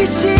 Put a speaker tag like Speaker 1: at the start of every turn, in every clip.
Speaker 1: destino.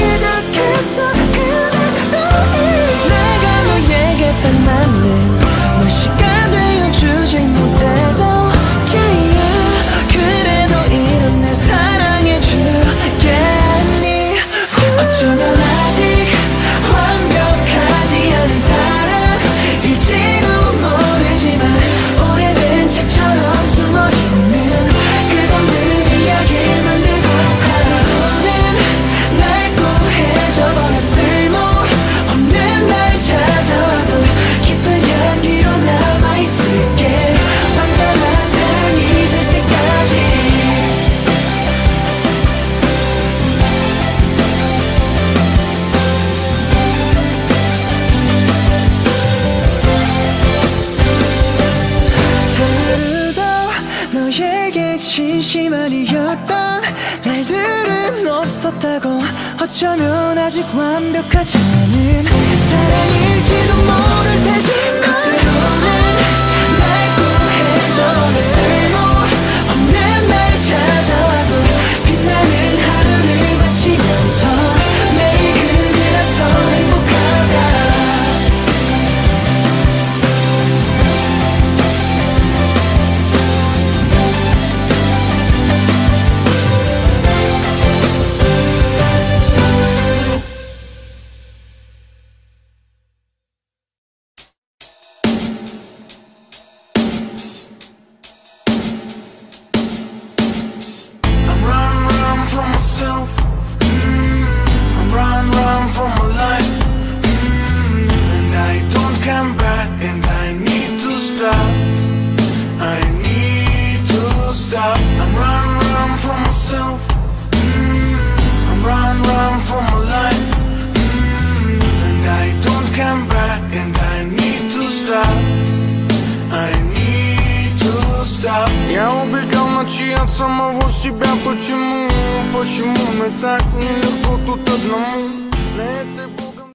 Speaker 1: 진심한 이었던 날들은 없었다고 어쩌면 아직 완벽하지 않은 사랑일지도 모를 테지 stop.
Speaker 2: I'm running around for myself. Mm -hmm. I'm running around for my life. Mm -hmm. And I don't come back, and I need to stop. I need to stop. Я убегал ночи от самого себя. Почему, почему мы так нелегко тут одному? На этой